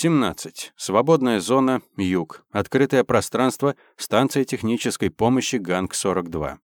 17. Свободная зона, юг. Открытое пространство, станция технической помощи Ганг-42.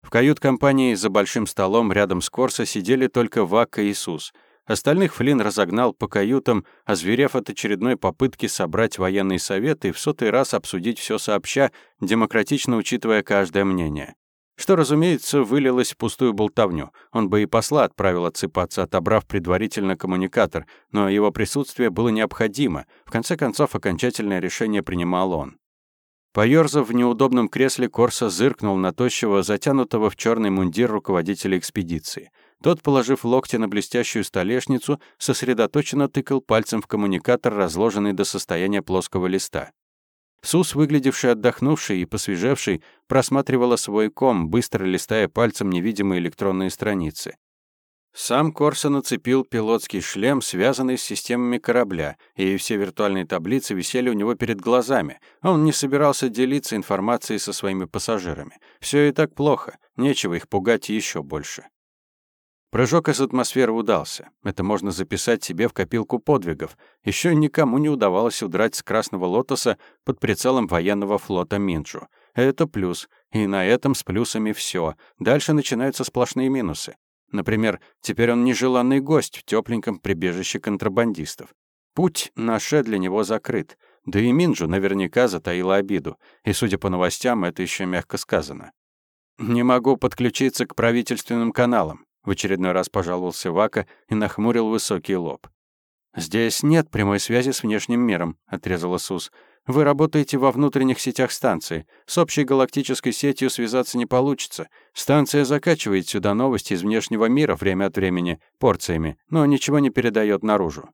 В кают-компании за большим столом рядом с Корсо сидели только Вакка и Иисус. Остальных Флинн разогнал по каютам, озверев от очередной попытки собрать военный совет и в сотый раз обсудить все сообща, демократично учитывая каждое мнение что, разумеется, вылилось в пустую болтовню. Он бы и посла отправил отсыпаться, отобрав предварительно коммуникатор, но его присутствие было необходимо. В конце концов, окончательное решение принимал он. Поёрзав в неудобном кресле, Корса зыркнул на тощего, затянутого в черный мундир руководителя экспедиции. Тот, положив локти на блестящую столешницу, сосредоточенно тыкал пальцем в коммуникатор, разложенный до состояния плоского листа. Сус, выглядевший отдохнувший и посвежевший, просматривала свой ком, быстро листая пальцем невидимые электронные страницы. Сам Корса нацепил пилотский шлем, связанный с системами корабля, и все виртуальные таблицы висели у него перед глазами. Он не собирался делиться информацией со своими пассажирами. Все и так плохо, нечего их пугать еще больше. Прыжок из атмосферы удался. Это можно записать себе в копилку подвигов. Еще никому не удавалось удрать с Красного Лотоса под прицелом военного флота Минджу. Это плюс. И на этом с плюсами все. Дальше начинаются сплошные минусы. Например, теперь он нежеланный гость в тепленьком прибежище контрабандистов. Путь на Ше для него закрыт. Да и Минджу наверняка затаила обиду. И, судя по новостям, это еще мягко сказано. «Не могу подключиться к правительственным каналам. В очередной раз пожаловался Вака и нахмурил высокий лоб. «Здесь нет прямой связи с внешним миром», — отрезал Сус. «Вы работаете во внутренних сетях станции. С общей галактической сетью связаться не получится. Станция закачивает сюда новости из внешнего мира время от времени, порциями, но ничего не передает наружу».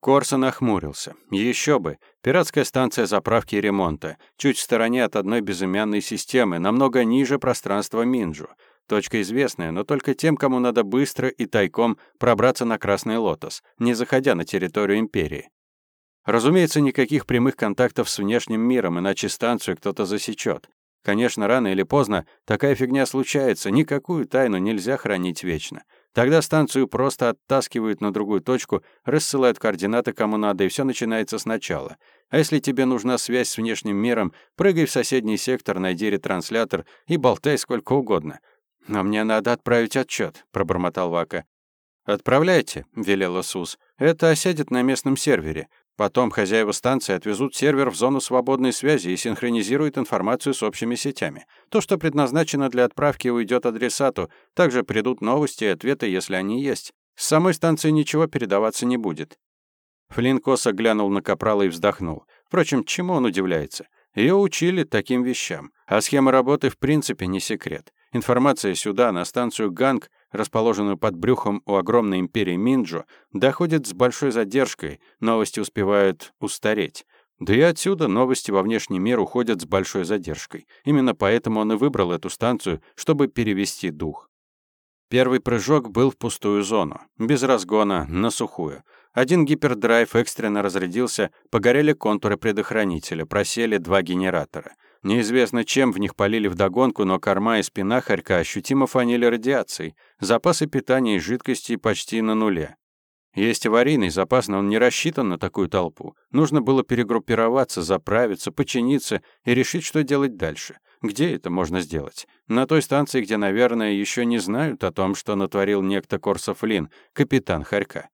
Корса нахмурился. Еще бы. Пиратская станция заправки и ремонта. Чуть в стороне от одной безымянной системы, намного ниже пространства Минджу. Точка известная, но только тем, кому надо быстро и тайком пробраться на Красный Лотос, не заходя на территорию Империи. Разумеется, никаких прямых контактов с внешним миром, иначе станцию кто-то засечет. Конечно, рано или поздно такая фигня случается, никакую тайну нельзя хранить вечно. Тогда станцию просто оттаскивают на другую точку, рассылают координаты кому надо, и все начинается сначала. А если тебе нужна связь с внешним миром, прыгай в соседний сектор, найди ретранслятор и болтай сколько угодно. «Но мне надо отправить отчет, пробормотал Вака. «Отправляйте», — велел Сус. «Это осядет на местном сервере. Потом хозяева станции отвезут сервер в зону свободной связи и синхронизируют информацию с общими сетями. То, что предназначено для отправки, уйдет адресату. Также придут новости и ответы, если они есть. С самой станции ничего передаваться не будет». Флинн косо глянул на Капрала и вздохнул. Впрочем, чему он удивляется? Ее учили таким вещам. А схема работы в принципе не секрет. Информация сюда, на станцию Ганг, расположенную под брюхом у огромной империи Минджо, доходит с большой задержкой, новости успевают устареть. Да и отсюда новости во внешний мир уходят с большой задержкой. Именно поэтому он и выбрал эту станцию, чтобы перевести дух. Первый прыжок был в пустую зону, без разгона, на сухую. Один гипердрайв экстренно разрядился, погорели контуры предохранителя, просели два генератора — Неизвестно, чем в них полили вдогонку, но корма и спина хорька ощутимо фанили радиацией. Запасы питания и жидкости почти на нуле. Есть аварийный запас, но он не рассчитан на такую толпу. Нужно было перегруппироваться, заправиться, починиться и решить, что делать дальше. Где это можно сделать? На той станции, где, наверное, еще не знают о том, что натворил некто Корсов Лин, капитан Харька.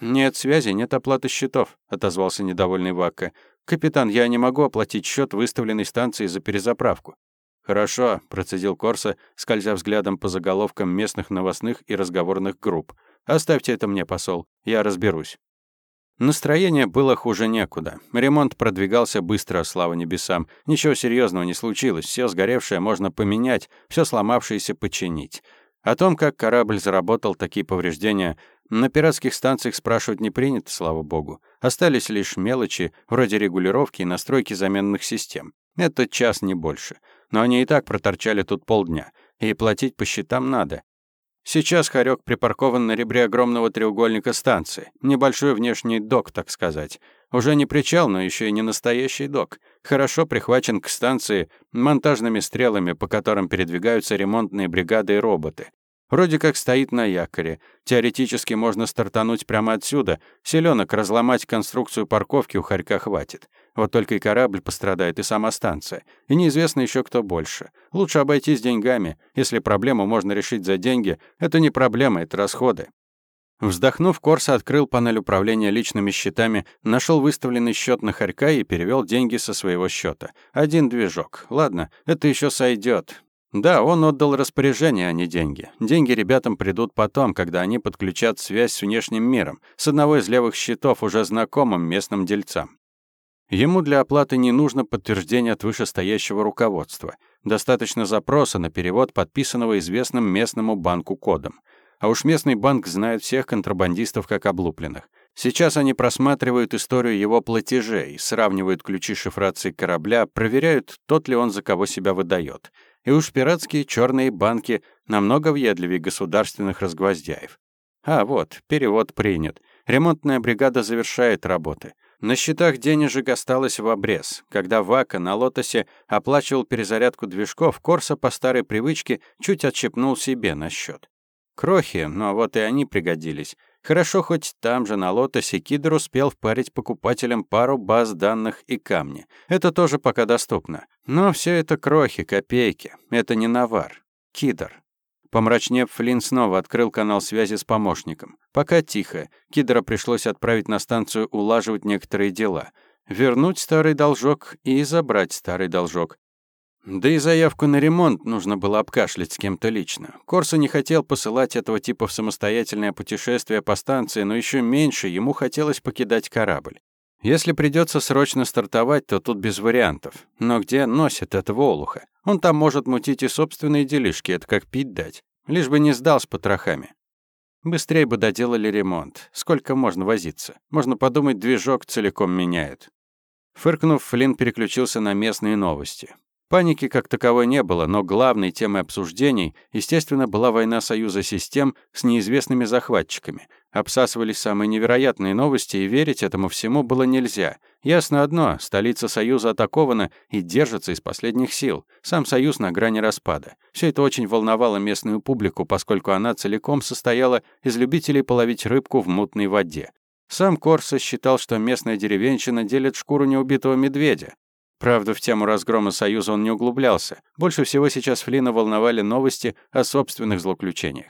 «Нет связи, нет оплаты счетов», — отозвался недовольный Вакка. «Капитан, я не могу оплатить счет выставленной станции за перезаправку». «Хорошо», — процедил Корса, скользя взглядом по заголовкам местных новостных и разговорных групп. «Оставьте это мне, посол, я разберусь». Настроение было хуже некуда. Ремонт продвигался быстро, слава небесам. Ничего серьезного не случилось. Все сгоревшее можно поменять, все сломавшееся починить. О том, как корабль заработал такие повреждения, на пиратских станциях спрашивать не принято, слава богу. Остались лишь мелочи, вроде регулировки и настройки заменных систем. Это час, не больше. Но они и так проторчали тут полдня. И платить по счетам надо. Сейчас Харек припаркован на ребре огромного треугольника станции. Небольшой внешний док, так сказать. Уже не причал, но еще и не настоящий док. Хорошо прихвачен к станции монтажными стрелами, по которым передвигаются ремонтные бригады и роботы. Вроде как стоит на якоре. Теоретически можно стартануть прямо отсюда. Селенок разломать конструкцию парковки у Харька хватит. Вот только и корабль пострадает, и сама станция. И неизвестно еще кто больше. Лучше обойтись деньгами. Если проблему можно решить за деньги, это не проблема, это расходы. Вздохнув, Корса открыл панель управления личными счетами, нашел выставленный счет на Харька и перевел деньги со своего счета. Один движок. Ладно, это еще сойдет. Да, он отдал распоряжение, а не деньги. Деньги ребятам придут потом, когда они подключат связь с внешним миром, с одного из левых счетов, уже знакомым местным дельцам. Ему для оплаты не нужно подтверждение от вышестоящего руководства. Достаточно запроса на перевод, подписанного известным местному банку кодом. А уж местный банк знает всех контрабандистов как облупленных. Сейчас они просматривают историю его платежей, сравнивают ключи шифрации корабля, проверяют, тот ли он за кого себя выдает. И уж пиратские черные банки намного въедливее государственных разгвоздяев. А вот, перевод принят. Ремонтная бригада завершает работы. На счетах денежек осталось в обрез. Когда Вака на «Лотосе» оплачивал перезарядку движков, Корса по старой привычке чуть отщепнул себе на счет. Крохи, но вот и они пригодились. Хорошо, хоть там же на лотосе Кидр успел впарить покупателям пару баз данных и камни. Это тоже пока доступно. Но все это крохи, копейки. Это не навар. Кидр. Помрачнев, Флинн снова открыл канал связи с помощником. Пока тихо. Кидра пришлось отправить на станцию улаживать некоторые дела. Вернуть старый должок и забрать старый должок. Да и заявку на ремонт нужно было обкашлять с кем-то лично. Корса не хотел посылать этого типа в самостоятельное путешествие по станции, но еще меньше ему хотелось покидать корабль. Если придется срочно стартовать, то тут без вариантов. Но где носит этого олуха? Он там может мутить и собственные делишки, это как пить дать. Лишь бы не сдал с потрохами. Быстрее бы доделали ремонт. Сколько можно возиться? Можно подумать, движок целиком меняют. Фыркнув, Флинн переключился на местные новости. Паники как таковой не было, но главной темой обсуждений, естественно, была война Союза систем с неизвестными захватчиками. Обсасывались самые невероятные новости, и верить этому всему было нельзя. Ясно одно, столица Союза атакована и держится из последних сил. Сам Союз на грани распада. Все это очень волновало местную публику, поскольку она целиком состояла из любителей половить рыбку в мутной воде. Сам Корса считал, что местная деревенщина делит шкуру неубитого медведя. Правда, в тему разгрома Союза он не углублялся. Больше всего сейчас Флина волновали новости о собственных злоключениях.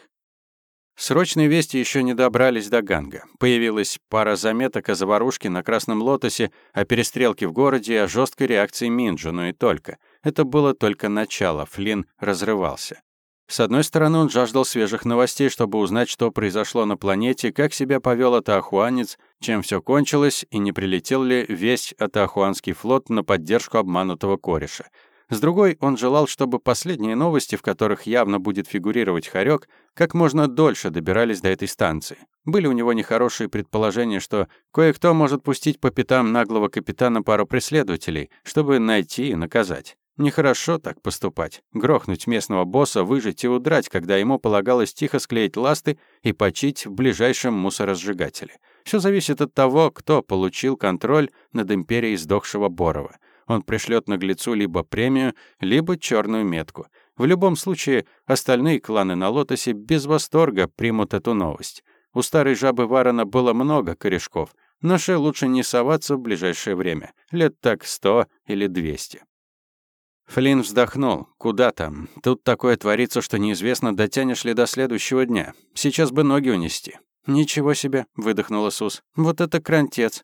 Срочные вести еще не добрались до Ганга. Появилась пара заметок о заварушке на Красном Лотосе, о перестрелке в городе и о жесткой реакции Минджу, но и только. Это было только начало, Флин разрывался. С одной стороны, он жаждал свежих новостей, чтобы узнать, что произошло на планете, как себя повел атаахуанец, чем все кончилось и не прилетел ли весь атаахуанский флот на поддержку обманутого кореша. С другой, он желал, чтобы последние новости, в которых явно будет фигурировать Харек, как можно дольше добирались до этой станции. Были у него нехорошие предположения, что кое-кто может пустить по пятам наглого капитана пару преследователей, чтобы найти и наказать. Нехорошо так поступать. Грохнуть местного босса, выжить и удрать, когда ему полагалось тихо склеить ласты и почить в ближайшем мусоросжигателе. Все зависит от того, кто получил контроль над империей сдохшего Борова. Он пришлет наглецу либо премию, либо черную метку. В любом случае, остальные кланы на Лотосе без восторга примут эту новость. У старой жабы Варона было много корешков, но Ше лучше не соваться в ближайшее время, лет так сто или двести. Флинн вздохнул. Куда там? Тут такое творится, что неизвестно, дотянешь ли до следующего дня. Сейчас бы ноги унести. Ничего себе, выдохнула Сус. Вот это крантец.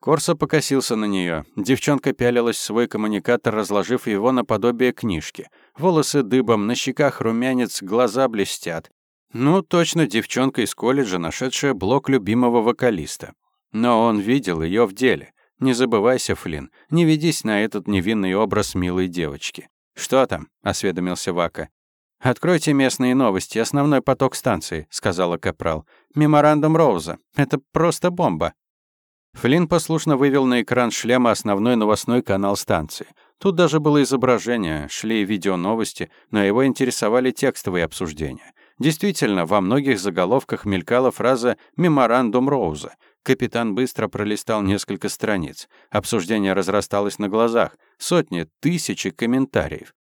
Корса покосился на нее. Девчонка пялилась в свой коммуникатор, разложив его наподобие книжки. Волосы дыбом, на щеках румянец, глаза блестят. Ну, точно девчонка из колледжа, нашедшая блок любимого вокалиста. Но он видел ее в деле. Не забывайся, Флин, не ведись на этот невинный образ милой девочки. Что там? осведомился Вака. Откройте местные новости, основной поток станции, сказала Капрал. Меморандум Роуза. Это просто бомба. Флин послушно вывел на экран шлема основной новостной канал станции. Тут даже было изображение, шли видеоновости, но его интересовали текстовые обсуждения. Действительно, во многих заголовках мелькала фраза «Меморандум Роуза», Капитан быстро пролистал несколько страниц. Обсуждение разрасталось на глазах. Сотни, тысячи комментариев.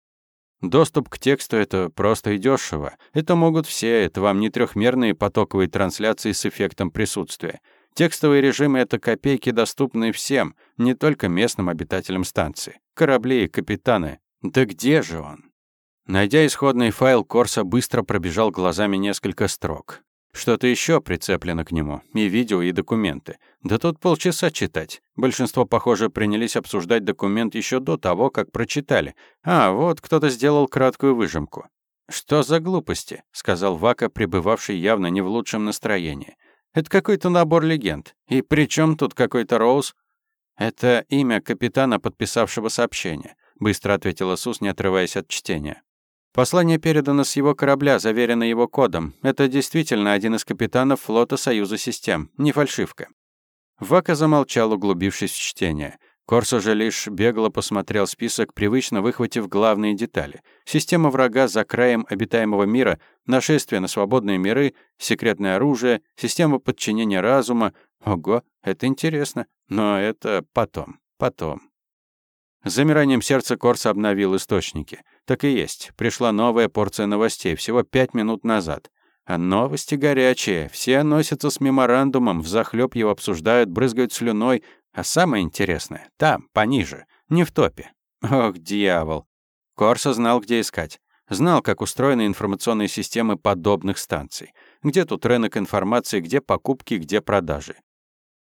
Доступ к тексту — это просто и дешево. Это могут все, это вам не трехмерные потоковые трансляции с эффектом присутствия. Текстовые режимы — это копейки, доступные всем, не только местным обитателям станции. Корабли и капитаны. Да где же он? Найдя исходный файл, Корса быстро пробежал глазами несколько строк. Что-то еще прицеплено к нему. И видео, и документы. Да тут полчаса читать. Большинство, похоже, принялись обсуждать документ еще до того, как прочитали. А, вот кто-то сделал краткую выжимку. «Что за глупости?» — сказал Вака, пребывавший явно не в лучшем настроении. «Это какой-то набор легенд. И при чем тут какой-то Роуз?» «Это имя капитана, подписавшего сообщение», — быстро ответила Сус, не отрываясь от чтения. Послание передано с его корабля, заверено его кодом. Это действительно один из капитанов флота Союза систем, не фальшивка. Вака замолчал, углубившись в чтение. Корсо же лишь бегло посмотрел список, привычно выхватив главные детали. Система врага за краем обитаемого мира, нашествие на свободные миры, секретное оружие, система подчинения разума. Ого, это интересно. Но это потом, потом. С замиранием сердца Корса обновил источники. Так и есть. Пришла новая порция новостей всего пять минут назад. А новости горячие. Все носятся с меморандумом, взахлёб его обсуждают, брызгают слюной. А самое интересное — там, пониже, не в топе. Ох, дьявол. Корса знал, где искать. Знал, как устроены информационные системы подобных станций. Где тут рынок информации, где покупки, где продажи.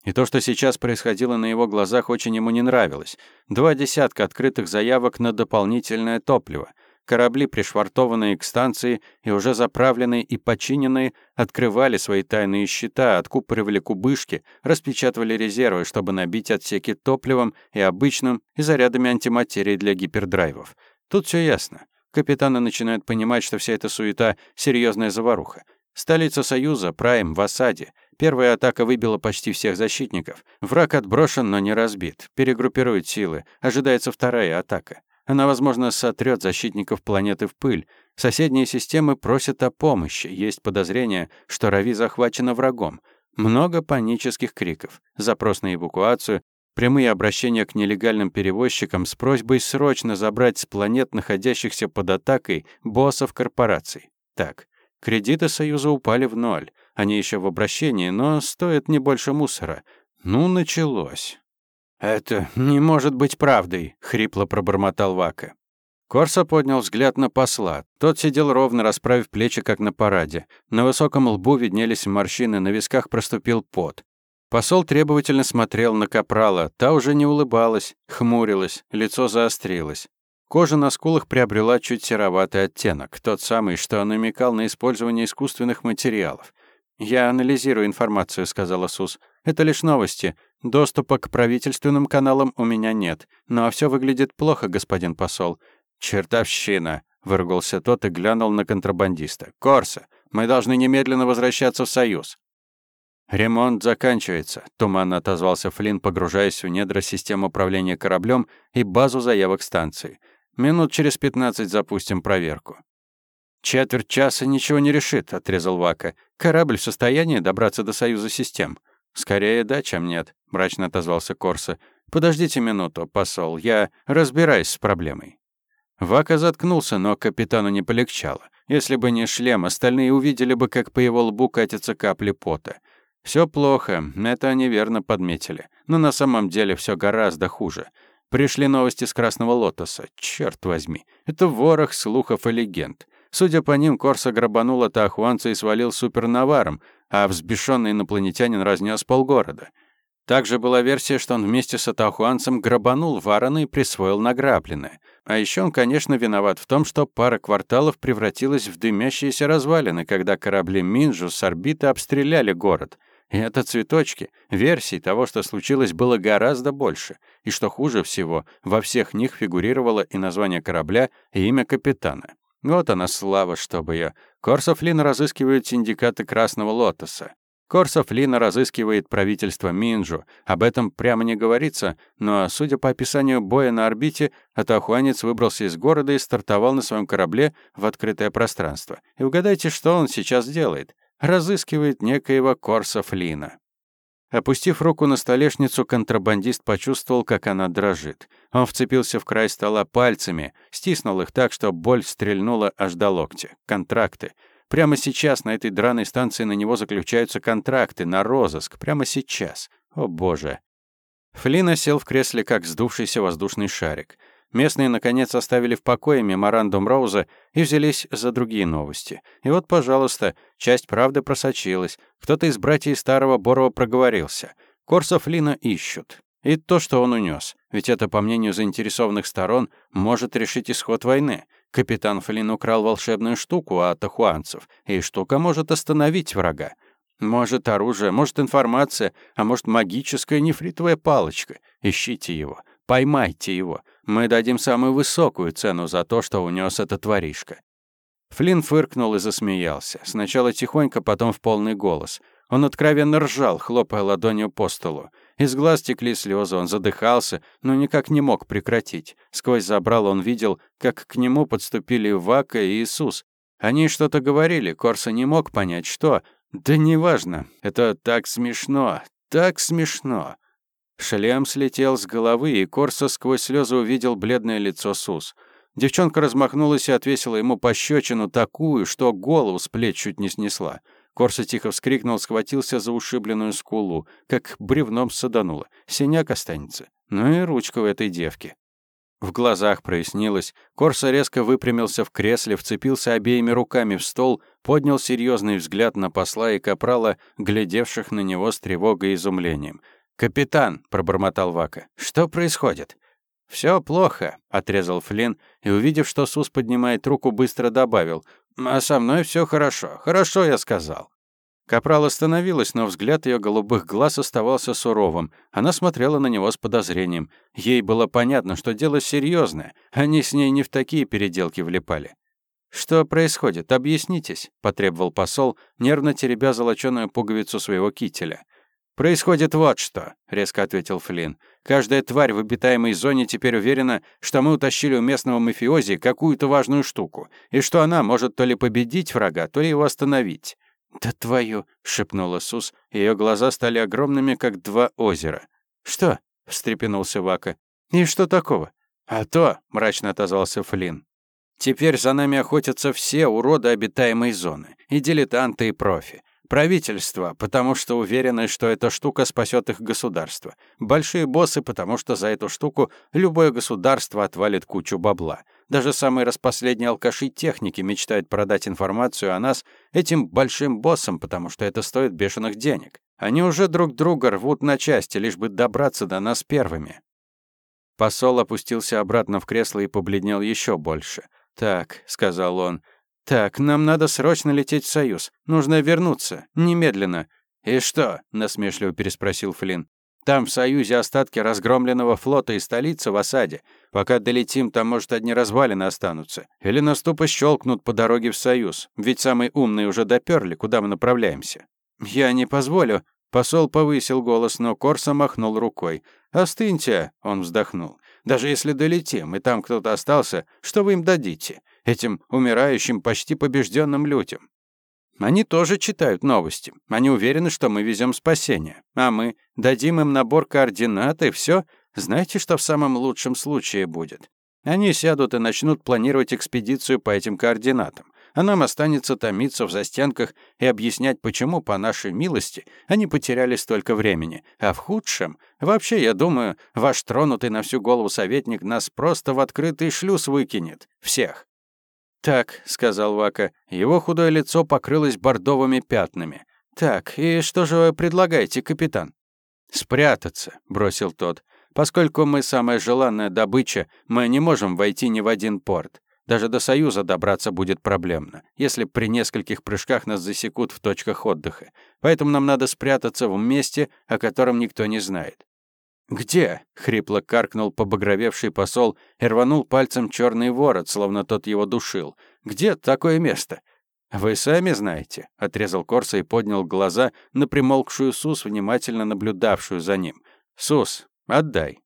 И то, что сейчас происходило на его глазах, очень ему не нравилось. Два десятка открытых заявок на дополнительное топливо. Корабли, пришвартованные к станции и уже заправленные и починенные, открывали свои тайные счета, откупоривали кубышки, распечатывали резервы, чтобы набить отсеки топливом и обычным, и зарядами антиматерии для гипердрайвов. Тут все ясно. Капитаны начинают понимать, что вся эта суета — серьезная заваруха. Столица Союза, Прайм, в осаде. Первая атака выбила почти всех защитников. Враг отброшен, но не разбит. Перегруппирует силы. Ожидается вторая атака. Она, возможно, сотрет защитников планеты в пыль. Соседние системы просят о помощи. Есть подозрение, что Рави захвачена врагом. Много панических криков. Запрос на эвакуацию. Прямые обращения к нелегальным перевозчикам с просьбой срочно забрать с планет, находящихся под атакой, боссов корпораций. Так, кредиты Союза упали в ноль. Они еще в обращении, но стоят не больше мусора. Ну, началось. «Это не может быть правдой», — хрипло пробормотал Вака. Корса поднял взгляд на посла. Тот сидел ровно, расправив плечи, как на параде. На высоком лбу виднелись морщины, на висках проступил пот. Посол требовательно смотрел на капрала. Та уже не улыбалась, хмурилась, лицо заострилось. Кожа на скулах приобрела чуть сероватый оттенок, тот самый, что намекал на использование искусственных материалов. «Я анализирую информацию», — сказала Сус. «Это лишь новости. Доступа к правительственным каналам у меня нет. Но все выглядит плохо, господин посол». «Чертовщина», — выругался тот и глянул на контрабандиста. «Корса, мы должны немедленно возвращаться в Союз». «Ремонт заканчивается», — туманно отозвался Флинн, погружаясь в недра системы управления кораблем и базу заявок станции. «Минут через пятнадцать запустим проверку». «Четверть часа ничего не решит», — отрезал Вака. «Корабль в состоянии добраться до Союза систем?» «Скорее да, чем нет», — мрачно отозвался Корса. «Подождите минуту, посол, я разбираюсь с проблемой». Вака заткнулся, но капитану не полегчало. Если бы не шлем, остальные увидели бы, как по его лбу катятся капли пота. Все плохо, это они верно подметили. Но на самом деле все гораздо хуже. Пришли новости с Красного Лотоса. Черт возьми, это ворох слухов и легенд. Судя по ним, Корса грабанул Атахуанца и свалил супернаваром, а взбешенный инопланетянин разнес полгорода. Также была версия, что он вместе с Атахуанцем грабанул Варана и присвоил награбленное. А еще он, конечно, виноват в том, что пара кварталов превратилась в дымящиеся развалины, когда корабли Минджу с орбиты обстреляли город. И это цветочки. Версий того, что случилось, было гораздо больше. И что хуже всего, во всех них фигурировало и название корабля, и имя капитана. Вот она слава, чтобы ее. Корсов Лина разыскивает синдикаты Красного Лотоса. Корсов Лина разыскивает правительство Минджу. Об этом прямо не говорится, но, судя по описанию боя на орбите, атахуанец выбрался из города и стартовал на своем корабле в открытое пространство. И угадайте, что он сейчас делает? Разыскивает некоего Корса Флина. Опустив руку на столешницу, контрабандист почувствовал, как она дрожит. Он вцепился в край стола пальцами, стиснул их так, что боль стрельнула аж до локтя. Контракты. Прямо сейчас на этой драной станции на него заключаются контракты на розыск. Прямо сейчас. О боже. Флина сел в кресле, как сдувшийся воздушный шарик. Местные, наконец, оставили в покое меморандум Роуза и взялись за другие новости. И вот, пожалуйста, часть правды просочилась. Кто-то из братьев старого Борова проговорился. Корса Флина ищут. И то, что он унес. Ведь это, по мнению заинтересованных сторон, может решить исход войны. Капитан Флин украл волшебную штуку от ахуанцев, и штука может остановить врага. Может, оружие, может, информация, а может, магическая нефритовая палочка. Ищите его, поймайте его. Мы дадим самую высокую цену за то, что унес этот воришка». Флинн фыркнул и засмеялся. Сначала тихонько, потом в полный голос. Он откровенно ржал, хлопая ладонью по столу. Из глаз текли слезы, он задыхался, но никак не мог прекратить. Сквозь забрал он видел, как к нему подступили Вака и Иисус. Они что-то говорили, Корса не мог понять, что. Да неважно, это так смешно, так смешно. Шлем слетел с головы, и Корса сквозь слезы увидел бледное лицо Сус. Девчонка размахнулась и отвесила ему пощечину такую, что голову с плеч чуть не снесла. Корса тихо вскрикнул, схватился за ушибленную скулу, как бревном садануло. Синяк останется. Ну и ручка у этой девки. В глазах прояснилось. Корса резко выпрямился в кресле, вцепился обеими руками в стол, поднял серьезный взгляд на посла и капрала, глядевших на него с тревогой и изумлением. «Капитан», — пробормотал Вака, — «что происходит?» «Все плохо», — отрезал Флинн, и, увидев, что Сус поднимает руку, быстро добавил. «А со мной все хорошо. Хорошо, я сказал». Капрал остановилась, но взгляд ее голубых глаз оставался суровым. Она смотрела на него с подозрением. Ей было понятно, что дело серьезное. Они с ней не в такие переделки влипали. «Что происходит? Объяснитесь», — потребовал посол, нервно теребя золоченую пуговицу своего кителя. «Происходит вот что», — резко ответил Флинн. «Каждая тварь в обитаемой зоне теперь уверена, что мы утащили у местного мафиози какую-то важную штуку, и что она может то ли победить врага, то ли его остановить». «Да твою!» — шепнула Сус, ее глаза стали огромными, как два озера. «Что?» — встрепенулся Вака. «И что такого?» «А то!» — мрачно отозвался Флинн. «Теперь за нами охотятся все уроды обитаемой зоны, и дилетанты, и профи. Правительство, потому что уверены, что эта штука спасет их государство. Большие боссы, потому что за эту штуку любое государство отвалит кучу бабла. Даже самые распоследние алкаши техники мечтают продать информацию о нас этим большим боссам, потому что это стоит бешеных денег. Они уже друг друга рвут на части, лишь бы добраться до нас первыми. Посол опустился обратно в кресло и побледнел еще больше. «Так», — сказал он, — «Так, нам надо срочно лететь в Союз. Нужно вернуться. Немедленно». «И что?» — насмешливо переспросил Флинн. «Там в Союзе остатки разгромленного флота и столица в осаде. Пока долетим, там, может, одни развалины останутся. Или нас тупо щелкнут по дороге в Союз. Ведь самые умные уже доперли, куда мы направляемся». «Я не позволю». Посол повысил голос, но Корса махнул рукой. «Остыньте», — он вздохнул. «Даже если долетим, и там кто-то остался, что вы им дадите? Этим умирающим, почти побежденным людям. Они тоже читают новости. Они уверены, что мы везем спасение. А мы дадим им набор координат, и все. Знаете, что в самом лучшем случае будет? Они сядут и начнут планировать экспедицию по этим координатам. А нам останется томиться в застенках и объяснять, почему, по нашей милости, они потеряли столько времени. А в худшем... Вообще, я думаю, ваш тронутый на всю голову советник нас просто в открытый шлюз выкинет. Всех. «Так», — сказал Вака, его худое лицо покрылось бордовыми пятнами. «Так, и что же вы предлагаете, капитан?» «Спрятаться», — бросил тот. «Поскольку мы самая желанная добыча, мы не можем войти ни в один порт. Даже до Союза добраться будет проблемно, если при нескольких прыжках нас засекут в точках отдыха. Поэтому нам надо спрятаться в месте, о котором никто не знает. «Где?» — хрипло каркнул побагровевший посол и рванул пальцем черный ворот, словно тот его душил. «Где такое место?» «Вы сами знаете», — отрезал Корса и поднял глаза на примолкшую Сус, внимательно наблюдавшую за ним. «Сус, отдай».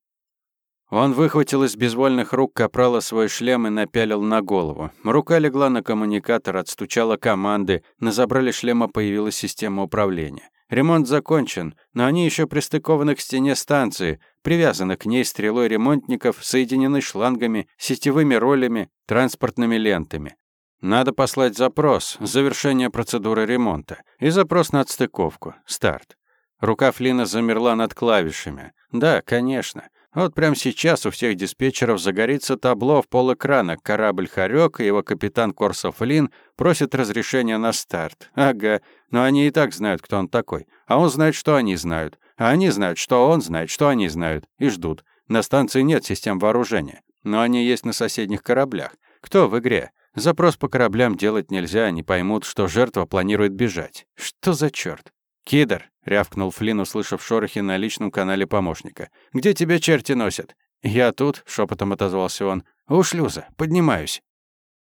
Он выхватил из безвольных рук капрала свой шлем и напялил на голову. Рука легла на коммуникатор, отстучала команды, на забрале шлема появилась система управления. Ремонт закончен, но они еще пристыкованы к стене станции, привязаны к ней стрелой ремонтников, соединены шлангами, сетевыми ролями, транспортными лентами. Надо послать запрос, завершение процедуры ремонта, и запрос на отстыковку, старт. Рука Флина замерла над клавишами. Да, конечно. Вот прямо сейчас у всех диспетчеров загорится табло в полэкрана. Корабль «Хорёк» и его капитан Корсов Флин просит разрешения на старт. Ага, но они и так знают, кто он такой. А он знает, что они знают. А они знают, что он знает, что они знают. И ждут. На станции нет систем вооружения. Но они есть на соседних кораблях. Кто в игре? Запрос по кораблям делать нельзя, они поймут, что жертва планирует бежать. Что за черт? «Кидр!» — рявкнул Флинн, услышав шорохи на личном канале помощника. «Где тебя черти носят?» «Я тут», — шепотом отозвался он. «У шлюза. Поднимаюсь».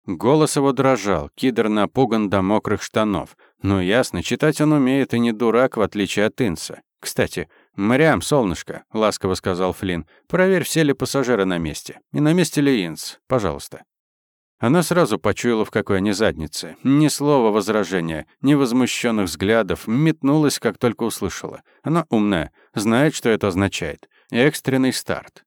Голос его дрожал, Кидр напуган до мокрых штанов. Ну, ясно, читать он умеет и не дурак, в отличие от Инса. «Кстати, Мариам, солнышко», — ласково сказал Флинн, «проверь, все ли пассажиры на месте. И на месте ли Инс, пожалуйста». Она сразу почуяла, в какой они заднице. Ни слова возражения, ни возмущенных взглядов, метнулась, как только услышала. Она умная, знает, что это означает. Экстренный старт.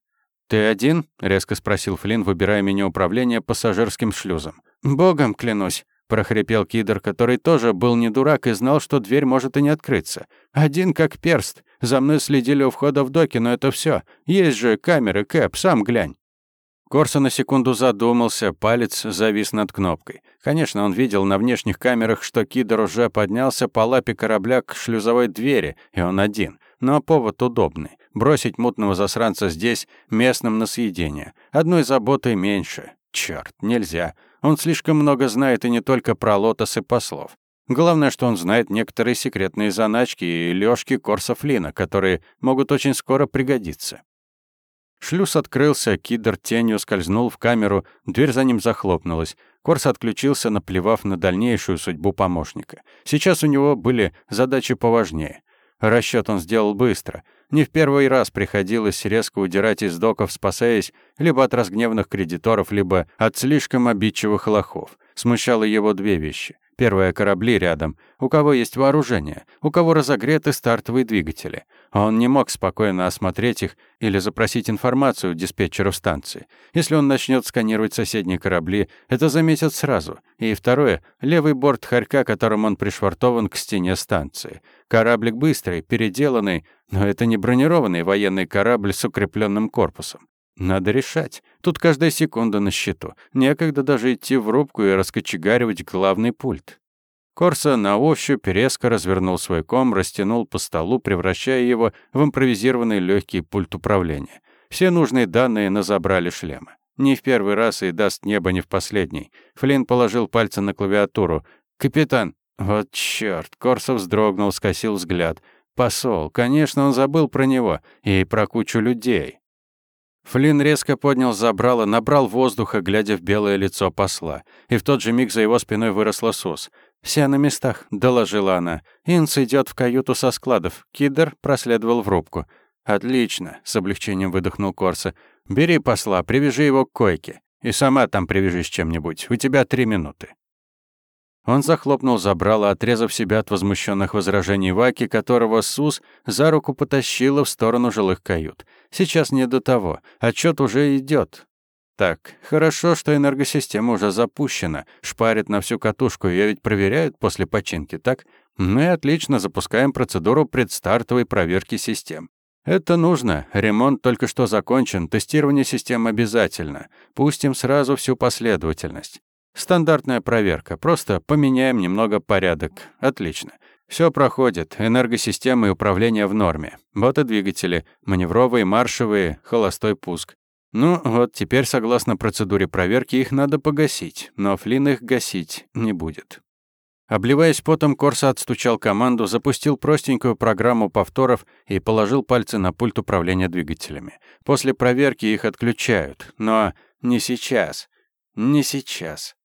«Ты один?» — резко спросил Флинн, выбирая меню управления пассажирским шлюзом. «Богом клянусь», — прохрипел Кидр, который тоже был не дурак и знал, что дверь может и не открыться. «Один как перст. За мной следили у входа в доки, но это все. Есть же камеры, Кэп, сам глянь». Корса на секунду задумался, палец завис над кнопкой. Конечно, он видел на внешних камерах, что Кидр уже поднялся по лапе корабля к шлюзовой двери, и он один. Но повод удобный. Бросить мутного засранца здесь, местным на съедение. Одной заботой меньше. Чёрт, нельзя. Он слишком много знает и не только про лотос и послов. Главное, что он знает некоторые секретные заначки и лёжки Корса Флина, которые могут очень скоро пригодиться. Шлюз открылся, кидр тенью скользнул в камеру, дверь за ним захлопнулась. Корс отключился, наплевав на дальнейшую судьбу помощника. Сейчас у него были задачи поважнее. Расчет он сделал быстро. Не в первый раз приходилось резко удирать из доков, спасаясь либо от разгневанных кредиторов, либо от слишком обидчивых лохов. Смущало его две вещи. Первое — корабли рядом. У кого есть вооружение, у кого разогреты стартовые двигатели. Он не мог спокойно осмотреть их или запросить информацию у диспетчеров станции. Если он начнет сканировать соседние корабли, это заметят сразу. И второе — левый борт хорька, которым он пришвартован к стене станции. Кораблик быстрый, переделанный, но это не бронированный военный корабль с укрепленным корпусом. Надо решать. Тут каждая секунда на счету. Некогда даже идти в рубку и раскочегаривать главный пульт. Корса на ощупь резко развернул свой ком, растянул по столу, превращая его в импровизированный легкий пульт управления. Все нужные данные назабрали шлема. Не в первый раз и даст небо не в последний. Флинн положил пальцы на клавиатуру. «Капитан!» Вот чёрт! Корсов вздрогнул, скосил взгляд. «Посол! Конечно, он забыл про него. И про кучу людей». Флинн резко поднял забрало, набрал воздуха, глядя в белое лицо посла. И в тот же миг за его спиной выросла Сус. «Все на местах», — доложила она. «Инс идет в каюту со складов. Кидер проследовал в рубку». «Отлично», — с облегчением выдохнул Корса. «Бери посла, привяжи его к койке. И сама там привяжись чем-нибудь. У тебя три минуты». Он захлопнул забрало, отрезав себя от возмущенных возражений Ваки, которого Сус за руку потащила в сторону жилых кают. Сейчас не до того. Отчет уже идет. Так, хорошо, что энергосистема уже запущена, шпарит на всю катушку, ее ведь проверяют после починки, так? И отлично, запускаем процедуру предстартовой проверки систем. Это нужно. Ремонт только что закончен, тестирование систем обязательно. Пустим сразу всю последовательность. Стандартная проверка, просто поменяем немного порядок. Отлично. Все проходит, энергосистемы и управление в норме. Вот и двигатели, маневровые, маршевые, холостой пуск. Ну, вот теперь, согласно процедуре проверки, их надо погасить, но Флинн их гасить не будет. Обливаясь потом, Корса отстучал команду, запустил простенькую программу повторов и положил пальцы на пульт управления двигателями. После проверки их отключают, но не сейчас. Не сейчас.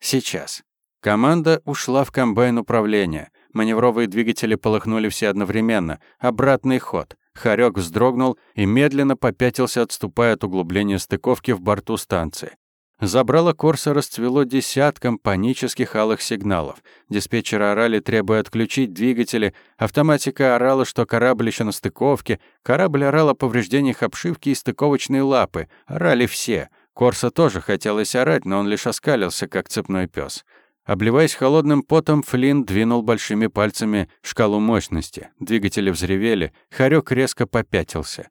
Сейчас. Команда ушла в комбайн управления. Маневровые двигатели полыхнули все одновременно. Обратный ход. Харек вздрогнул и медленно попятился, отступая от углубления стыковки в борту станции. Забрало Корса расцвело десятком панических алых сигналов. Диспетчеры орали, требуя отключить двигатели. Автоматика орала, что корабль еще на стыковке. Корабль орал о повреждениях обшивки и стыковочной лапы. Орали все. Корса тоже хотелось орать, но он лишь оскалился, как цепной пес. Обливаясь холодным потом, Флинн двинул большими пальцами шкалу мощности. Двигатели взревели, хорек резко попятился.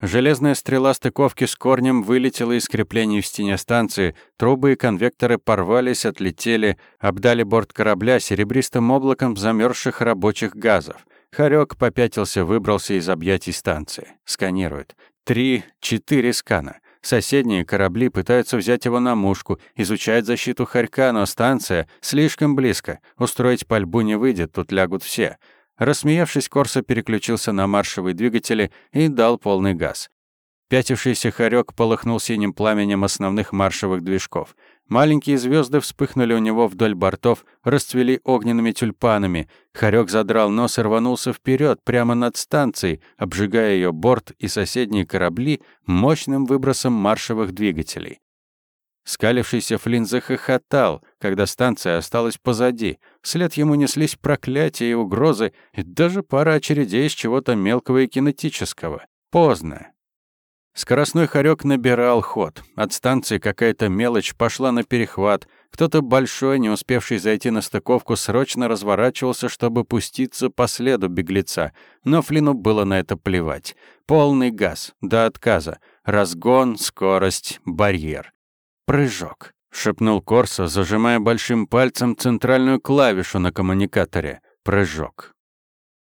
Железная стрела стыковки с корнем вылетела из креплений в стене станции, трубы и конвекторы порвались, отлетели, обдали борт корабля серебристым облаком замерзших рабочих газов. Харек попятился, выбрался из объятий станции. Сканирует. Три, четыре скана. Соседние корабли пытаются взять его на мушку, изучают защиту Харька, но станция слишком близко. Устроить пальбу не выйдет, тут лягут все. Рассмеявшись, Корса переключился на маршевые двигатели и дал полный газ. Пятившийся хорек полыхнул синим пламенем основных маршевых движков. Маленькие звезды вспыхнули у него вдоль бортов, расцвели огненными тюльпанами. Хорек задрал нос и рванулся вперед, прямо над станцией, обжигая ее борт и соседние корабли мощным выбросом маршевых двигателей. Скалившийся Флинн захохотал, когда станция осталась позади. Вслед ему неслись проклятия и угрозы, и даже пара очередей из чего-то мелкого и кинетического. Поздно. Скоростной хорек набирал ход. От станции какая-то мелочь пошла на перехват. Кто-то большой, не успевший зайти на стыковку, срочно разворачивался, чтобы пуститься по следу беглеца. Но Флину было на это плевать. Полный газ, до отказа. Разгон, скорость, барьер. «Прыжок», — шепнул Корсо, зажимая большим пальцем центральную клавишу на коммуникаторе. «Прыжок».